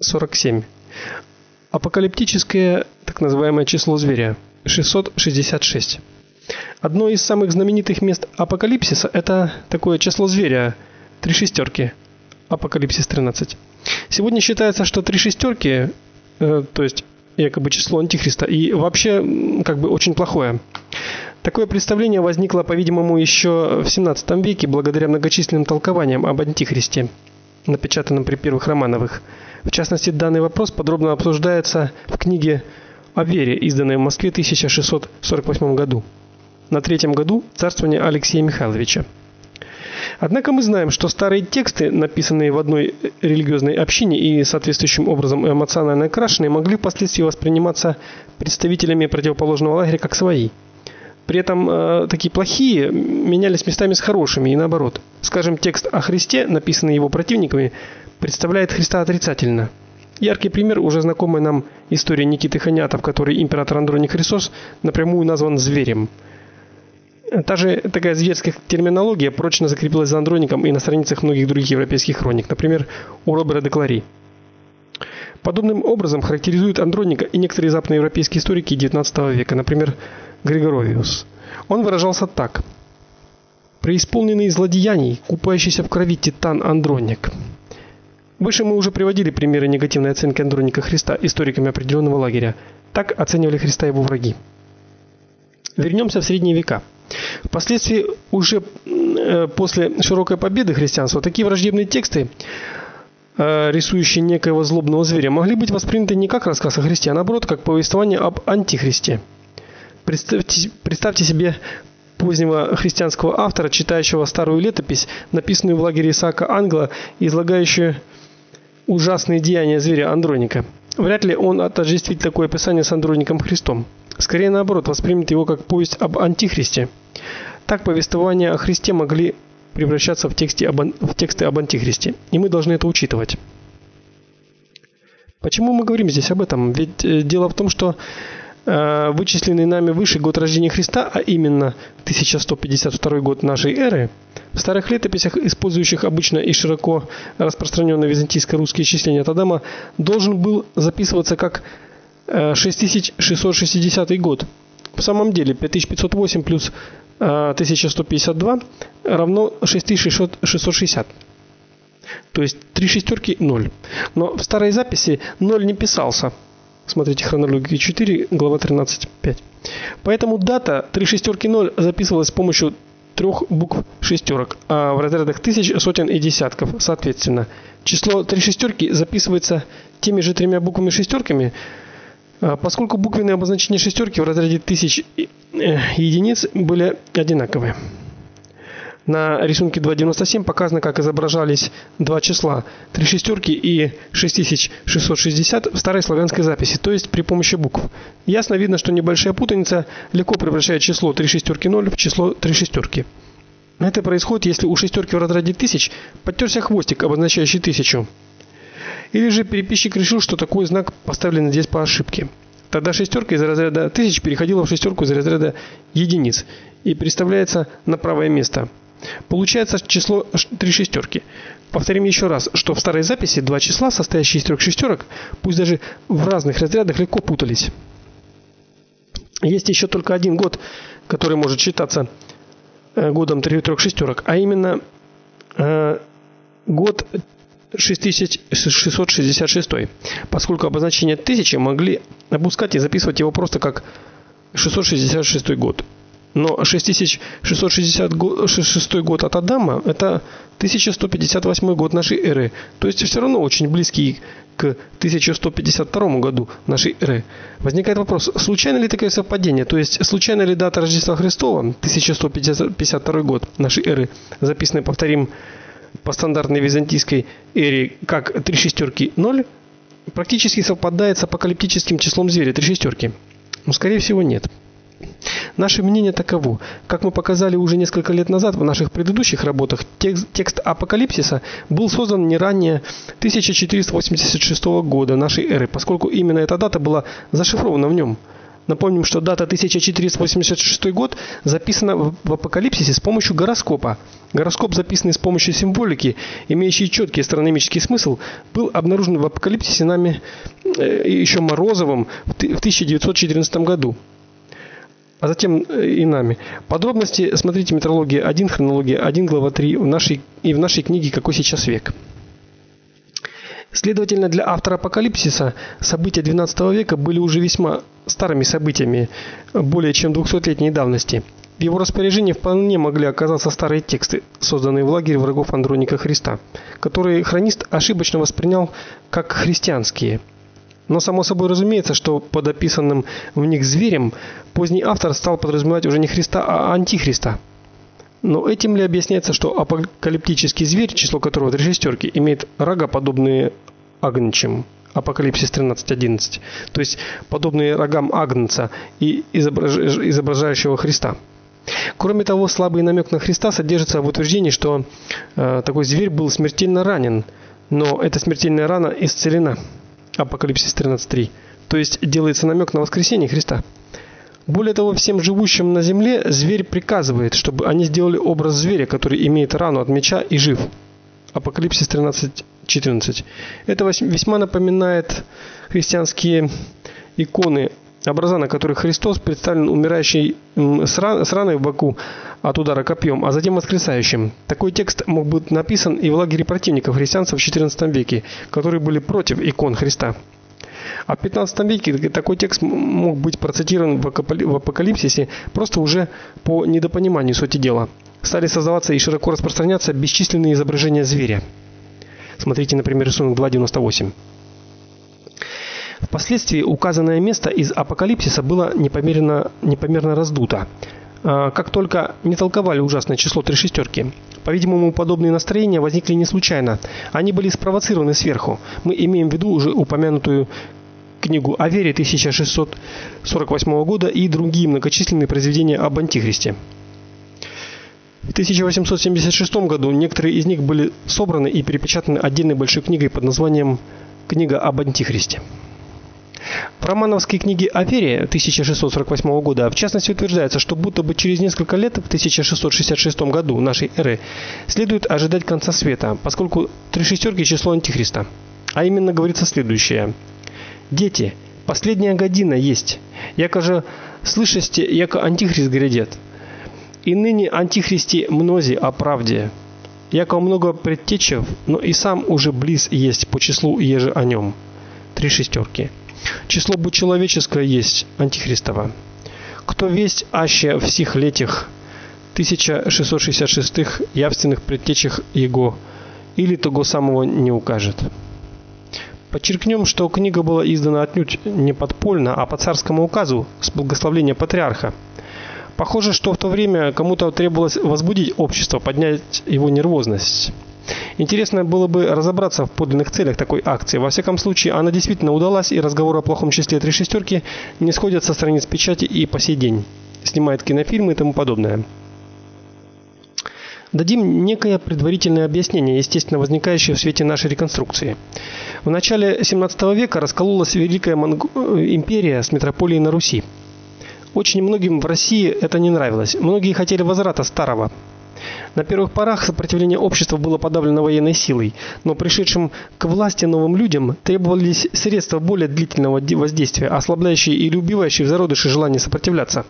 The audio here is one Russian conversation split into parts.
47. Апокалиптическое так называемое число зверя 666. Одно из самых знаменитых мест апокалипсиса это такое число зверя три шестерки. Апокалипсис 13. Сегодня считается, что три шестерки, э, то есть якобы число антихриста и вообще как бы очень плохое. Такое представление возникло, по-видимому, еще в 17 веке благодаря многочисленным толкованиям об антихристе, напечатанным при первых Романовых. В частности, данный вопрос подробно обсуждается в книге о вере, изданной в Москве в 1648 году. На третьем году царствования Алексея Михайловича. Однако мы знаем, что старые тексты, написанные в одной религиозной общине и соответствующим образом эмоционально окрашенные, могли впоследствии восприниматься представителями противоположного лагеря как свои. При этом э, такие плохие менялись местами с хорошими и наоборот. Скажем, текст о Христе, написанный его противниками, представляет Христа отрицательно. Яркий пример уже знакомая нам история Никиты Ханята, в которой император Андроник Христос напрямую назван зверем. Та же такая зверская терминология прочно закрепилась за Андроником и на страницах многих других европейских хроник, например, у Робера де Клари. Подобным образом характеризуют Андроника и некоторые западноевропейские историки XIX века, например, Григоровиус. Он выражался так: преисполненный злодеяний, купающийся в крови титан Андроник. Выше мы уже приводили примеры негативной оценки Андроника Христа историками определенного лагеря. Так оценивали Христа его враги. Вернемся в средние века. Впоследствии уже э, после широкой победы христианства такие враждебные тексты, э, рисующие некоего злобного зверя, могли быть восприняты не как рассказ о Христе, а наоборот, как повествование об антихристе. Представьте, представьте себе позднего христианского автора, читающего старую летопись, написанную в лагере Исаака Англа, излагающую ужасные деяния зверя Андроника. Вряд ли он отождествит такое описание с Андроником Христом. Скорее наоборот, воспримет его как повесть об антихристе. Так повествования о Христе могли превращаться в тексты об в тексты об антихристе, и мы должны это учитывать. Почему мы говорим здесь об этом? Ведь э, дело в том, что вычисленный нами выше год рождения Христа, а именно 1152 год нашей эры, в старых летописях, использующих обычно и широко распространенные византийско-русские числения от Адама, должен был записываться как 6660 э, год. В самом деле 5508 плюс 1152 э, равно 6660. То есть три шестерки 0. Но в старой записи 0 не писался. Смотрите хронологию 4, глава 13.5. Поэтому дата 3 шестерки 0 записывалась с помощью трех букв шестерок, а в разрядах тысяч, сотен и десятков, соответственно. Число 3 шестерки записывается теми же тремя буквами шестерками, а, поскольку буквенные обозначения шестерки в разряде тысяч э, единиц были одинаковые. На рисунке 2.97 показано, как изображались два числа: три шестерки и 6660 в старой славянской записи, то есть при помощи букв. Ясно видно, что небольшая путаница легко превращает число три шестерки 0 в число три шестерки. Это происходит, если у шестерки в разряде тысяч подтерся хвостик, обозначающий тысячу. Или же переписчик решил, что такой знак поставлен здесь по ошибке. Тогда шестерка из разряда тысяч переходила в шестерку из разряда единиц и переставляется на правое место. Получается число три шестерки. Повторим еще раз, что в старой записи два числа, состоящие из трех шестерок, пусть даже в разных разрядах легко путались. Есть еще только один год, который может считаться э, годом трех шестерок, а именно э, год 6666, поскольку обозначение тысячи могли опускать и записывать его просто как 666 год. Но 6666 год от Адама это 1158 год нашей эры. То есть все равно очень близкий к 1152 году нашей эры. Возникает вопрос: случайно ли такое совпадение? То есть случайно ли дата Рождества Христова 1152 год нашей эры, записанная, повторим, по стандартной византийской эре как три шестерки 0 практически совпадает с апокалиптическим числом зверя три шестерки. Но скорее всего нет. Наше мнение таково: как мы показали уже несколько лет назад в наших предыдущих работах, текст, текст Апокалипсиса был создан не ранее 1486 года нашей эры, поскольку именно эта дата была зашифрована в нем. Напомним, что дата 1486 год записана в Апокалипсисе с помощью гороскопа. Гороскоп, записанный с помощью символики, имеющий четкий астрономический смысл, был обнаружен в Апокалипсисе нами э, еще Морозовым в 1914 году а затем э, и нами. Подробности смотрите Метрология 1, Хронология 1, глава 3 в нашей и в нашей книге Какой сейчас век. Следовательно, для автора Апокалипсиса события XII века были уже весьма старыми событиями, более чем 200-летней давности. В его распоряжении вполне могли оказаться старые тексты, созданные в лагере врагов Андроника Христа, которые хронист ошибочно воспринял как христианские. Но само собой разумеется, что под описанным в них зверем поздний автор стал подразумевать уже не Христа, а антихриста. Но этим ли объясняется, что апокалиптический зверь, число которого три шестерки, имеет рога, подобные агнчим? Апокалипсис 13:11. То есть подобные рогам агнца и изображающего Христа. Кроме того, слабый намек на Христа содержится в утверждении, что э, такой зверь был смертельно ранен, но эта смертельная рана исцелена. Апокалипсис 13:3. То есть делается намек на воскресение Христа. Более того, всем живущим на земле зверь приказывает, чтобы они сделали образ зверя, который имеет рану от меча и жив. Апокалипсис 13:14. Это весьма напоминает христианские иконы, образа, на которых Христос представлен умирающий с раной в боку от удара копьем, а затем воскресающим. Такой текст мог быть написан и в лагере противников христианцев в XIV веке, которые были против икон Христа. А в 15 веке такой текст мог быть процитирован в Апокалипсисе просто уже по недопониманию сути дела. Стали создаваться и широко распространяться бесчисленные изображения зверя. Смотрите, например, рисунок 2.98. Впоследствии указанное место из Апокалипсиса было непомерно непомерно раздуто. А, как только не толковали ужасное число три шестерки. По-видимому, подобные настроения возникли не случайно. Они были спровоцированы сверху. Мы имеем в виду уже упомянутую книгу о вере 1648 года и другие многочисленные произведения об антихристе. В 1876 году некоторые из них были собраны и перепечатаны отдельной большой книгой под названием Книга об антихристе. В романовской книге о вере 1648 года в частности утверждается, что будто бы через несколько лет в 1666 году нашей эры следует ожидать конца света, поскольку три шестерки число антихриста. А именно говорится следующее: Дети, последняя година есть. Яко же слышасте, яко антихрист грядет. И ныне антихристи мнози о правде. Яко много предтечев, но и сам уже близ есть по числу еже о нем. Три шестерки. Число бы человеческое есть антихристово. Кто весть аще всех летих 1666 явственных предтечах его или того самого не укажет. Подчеркнем, что книга была издана отнюдь не подпольно, а по царскому указу с благословения патриарха. Похоже, что в то время кому-то требовалось возбудить общество, поднять его нервозность. Интересно было бы разобраться в подлинных целях такой акции. Во всяком случае, она действительно удалась, и разговоры о плохом числе три шестерки не сходят со страниц печати и по сей день. Снимают кинофильмы и тому подобное. Дадим некое предварительное объяснение, естественно, возникающее в свете нашей реконструкции. В начале 17 века раскололась Великая Монго... империя с метрополией на Руси. Очень многим в России это не нравилось. Многие хотели возврата старого. На первых порах сопротивление общества было подавлено военной силой, но пришедшим к власти новым людям требовались средства более длительного воздействия, ослабляющие или убивающие в зародыше желание сопротивляться.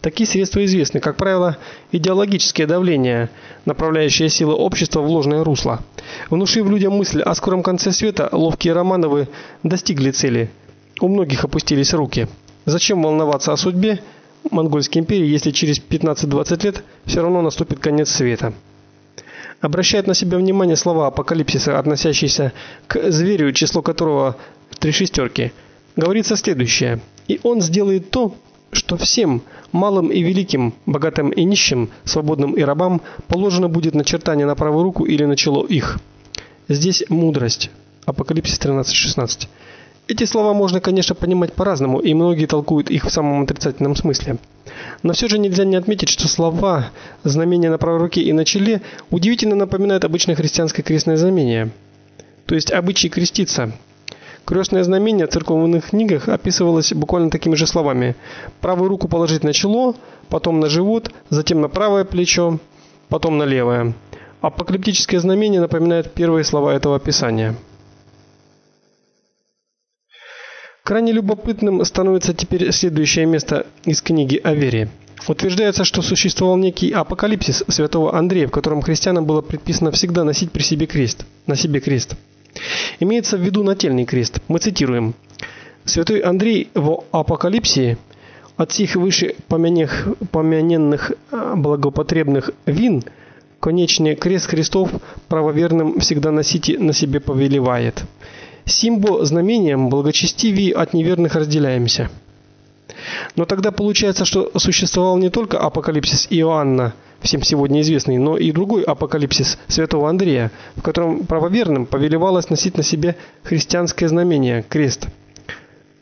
Такие средства известны, как правило, идеологическое давление, направляющее силы общества в ложное русло. Внушив людям мысль о скором конце света, ловкие Романовы достигли цели. У многих опустились руки. Зачем волноваться о судьбе монгольской империи, если через 15-20 лет все равно наступит конец света? Обращает на себя внимание слова апокалипсиса, относящиеся к зверю, число которого три шестерки. Говорится следующее: "И он сделает то, что всем, малым и великим, богатым и нищим, свободным и рабам, положено будет начертание на правую руку или на чело их. Здесь мудрость. Апокалипсис 13:16. Эти слова можно, конечно, понимать по-разному, и многие толкуют их в самом отрицательном смысле. Но все же нельзя не отметить, что слова знамение на правой руке и на челе удивительно напоминают обычное христианское крестное знамение. То есть обычай креститься. Крестное знамение в церковных книгах описывалось буквально такими же словами: правую руку положить на чело, потом на живот, затем на правое плечо, потом на левое. Апокалиптическое знамение напоминает первые слова этого описания. Крайне любопытным становится теперь следующее место из книги о вере. Утверждается, что существовал некий апокалипсис святого Андрея, в котором христианам было предписано всегда носить при себе крест, на себе крест. Имеется в виду нательный крест. Мы цитируем: Святой Андрей в Апокалипсии от сих выше помяненных а, благопотребных вин конечный крест Христов правоверным всегда носите на себе повелевает. Симбо знамением благочестивее от неверных разделяемся. Но тогда получается, что существовал не только апокалипсис Иоанна, всем сегодня известный, но и другой апокалипсис святого Андрея, в котором правоверным повелевалось носить на себе христианское знамение крест.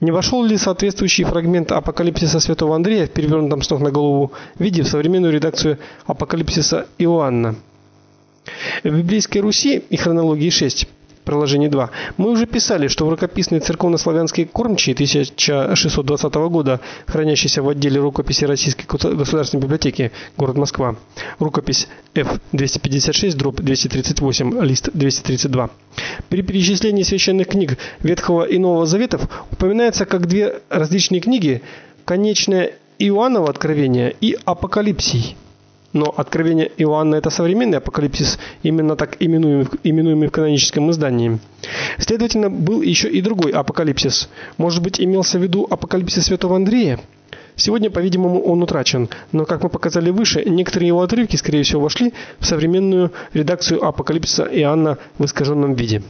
Не вошел ли соответствующий фрагмент апокалипсиса святого Андрея в перевернутом с ног на голову виде в современную редакцию апокалипсиса Иоанна? В библейской Руси и хронологии 6 приложение 2. Мы уже писали, что в рукописной церковнославянской кормчей 1620 года, хранящейся в отделе рукописи Российской государственной библиотеки, город Москва, рукопись F256/238, лист 232. При перечислении священных книг Ветхого и Нового Заветов упоминается как две различные книги: конечное Иоанново откровение и Апокалипсий. Но Откровение Иоанна это современный апокалипсис, именно так именуемый, именуемый в каноническом издании. Следовательно, был еще и другой апокалипсис. Может быть, имелся в виду апокалипсис Святого Андрея? Сегодня, по-видимому, он утрачен, но как мы показали выше, некоторые его отрывки, скорее всего, вошли в современную редакцию апокалипсиса Иоанна в искаженном виде.